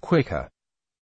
quicker.